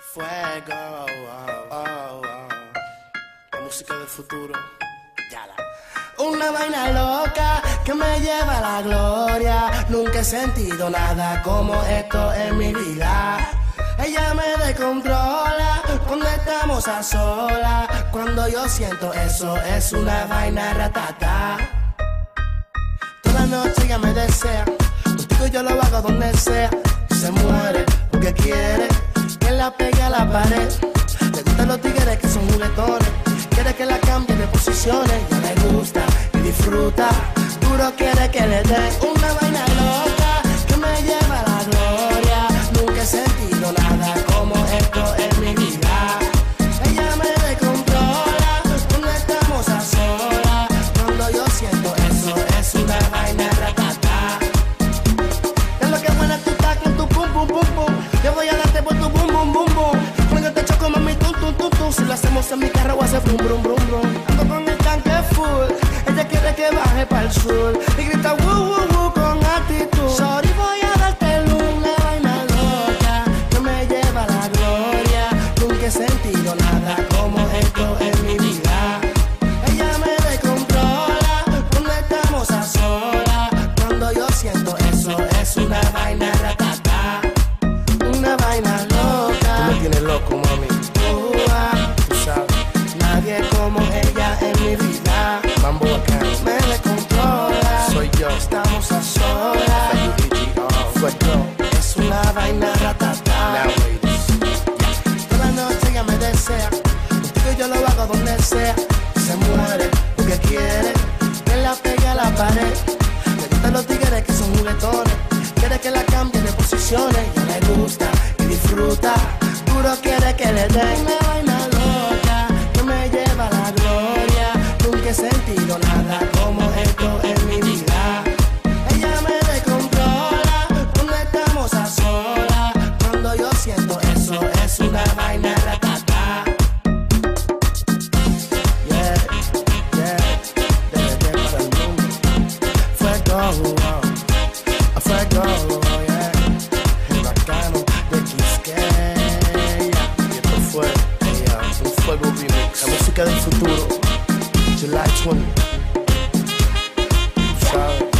Fuego, oh, oh, oh. La música del futuro. Ya la. Una vaina loca que me lleva a la gloria. Nunca he sentido nada como esto en mi vida. Ella me descontrola cuando estamos a solas. Cuando yo siento eso, es una vaina ratata. Toda noche ella me desea. Contigo yo lo hago donde sea. Ya le gusta y disfruta. Duro quiere que le dé una vaina control. Estamos a solas. Es una vaina ratata. Toda noche ella me desea. Contigo yo lo hago donde sea. Se muere porque quiere que la pegue a la pared. Le gustan los tigres que son juguetones. Quiere que la cambie de posiciones. Ya le gusta y disfruta. Duro quiere que le dé es una vaina ratata. Yeah, yeah, desde para el mundo. Fuego, oh, fuego, oh, yeah. El bacano de Quisqueya. Y esto fue yeah, un fuego remix. La música del futuro. July 20. ¿Sabes?